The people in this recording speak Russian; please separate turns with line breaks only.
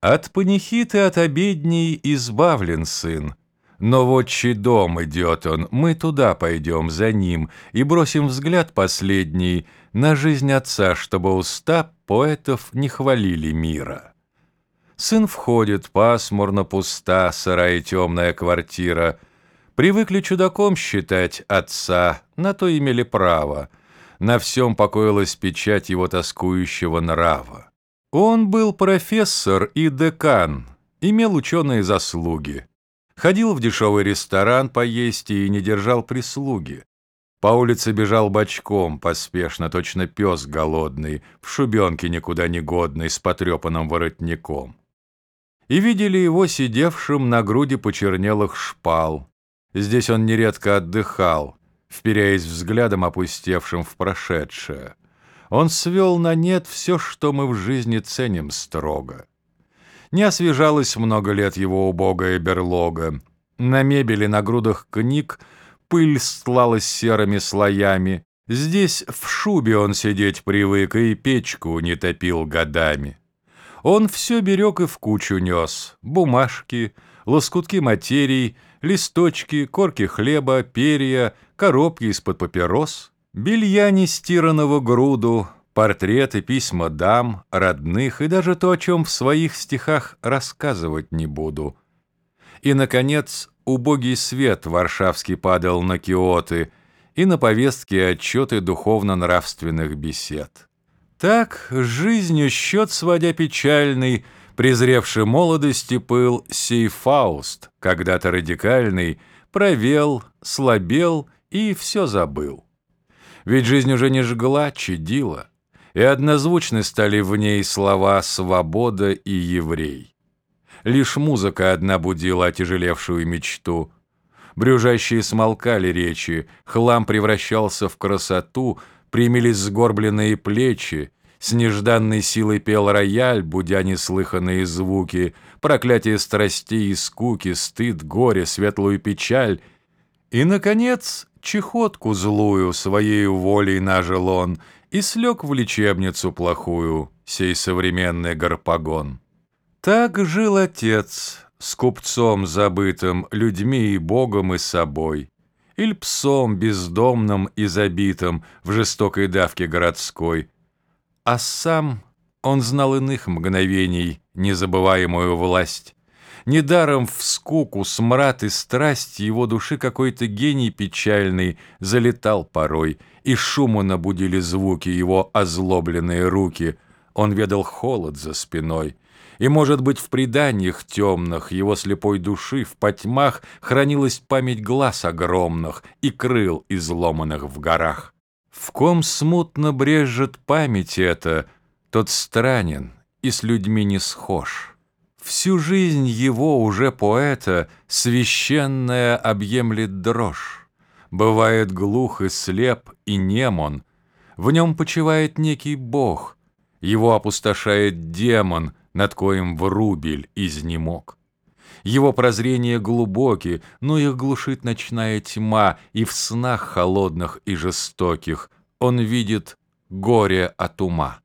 От панихиты от обедней избавлен сын. Но вот чей дом идет он, мы туда пойдем за ним и бросим взгляд последний на жизнь отца, чтобы уста поэтов не хвалили мира. Сын входит, пасмурно пуста, сырая темная квартира. Привыкли чудаком считать отца, на то имели право. На всем покоилась печать его тоскующего нрава. Он был профессор и декан, имел ученые заслуги. Ходил в дешевый ресторан поесть и не держал прислуги. По улице бежал бочком, поспешно, точно пес голодный, в шубенке никуда не годный, с потрепанным воротником. И видели его сидевшим на груди почернелых шпал. Здесь он нередко отдыхал, вперяясь взглядом опустевшим в прошедшее. Он свел на нет все, что мы в жизни ценим строго. Не освежалось много лет его убогая берлога. На мебели, на грудах книг пыль стлалась серыми слоями. Здесь в шубе он сидеть привык и печку не топил годами. Он все берег и в кучу нес. Бумажки, лоскутки материй, листочки, корки хлеба, перья, коробки из-под папирос, белья нестиранного груду, Портреты, письма дам, родных и даже то, о чем в своих стихах рассказывать не буду. И, наконец, убогий свет варшавский падал на киоты и на повестки отчеты духовно-нравственных бесед. Так, жизнью счет сводя печальный, презревший молодости пыл сей Фауст, когда-то радикальный, провел, слабел и все забыл. Ведь жизнь уже не жгла, чадила — и однозвучны стали в ней слова «свобода» и «еврей». Лишь музыка одна будила отяжелевшую мечту. Брюжащие смолкали речи, хлам превращался в красоту, примились сгорбленные плечи, с нежданной силой пел рояль, будя неслыханные звуки, проклятие страстей и скуки, стыд, горе, светлую печаль. И, наконец, чехотку злую своей волей нажил он — и слег в лечебницу плохую сей современный гарпагон. Так жил отец с купцом забытым, людьми и богом и собой, или псом бездомным и забитым в жестокой давке городской. А сам он знал иных мгновений незабываемую власть, Недаром в скуку, смрад и страсть его души какой-то гений печальный залетал порой, и шуму набудили звуки его озлобленные руки. Он ведал холод за спиной. И, может быть, в преданиях темных его слепой души в потьмах хранилась память глаз огромных и крыл, изломанных в горах. В ком смутно брежет память эта, тот странен и с людьми не схож. Всю жизнь его, уже поэта, священная объемлет дрожь. Бывает глух и слеп, и нем он. В нем почивает некий бог, его опустошает демон, над коим врубель изнемог. Его прозрения глубоки, но их глушит ночная тьма, и в снах холодных и жестоких он видит горе от ума.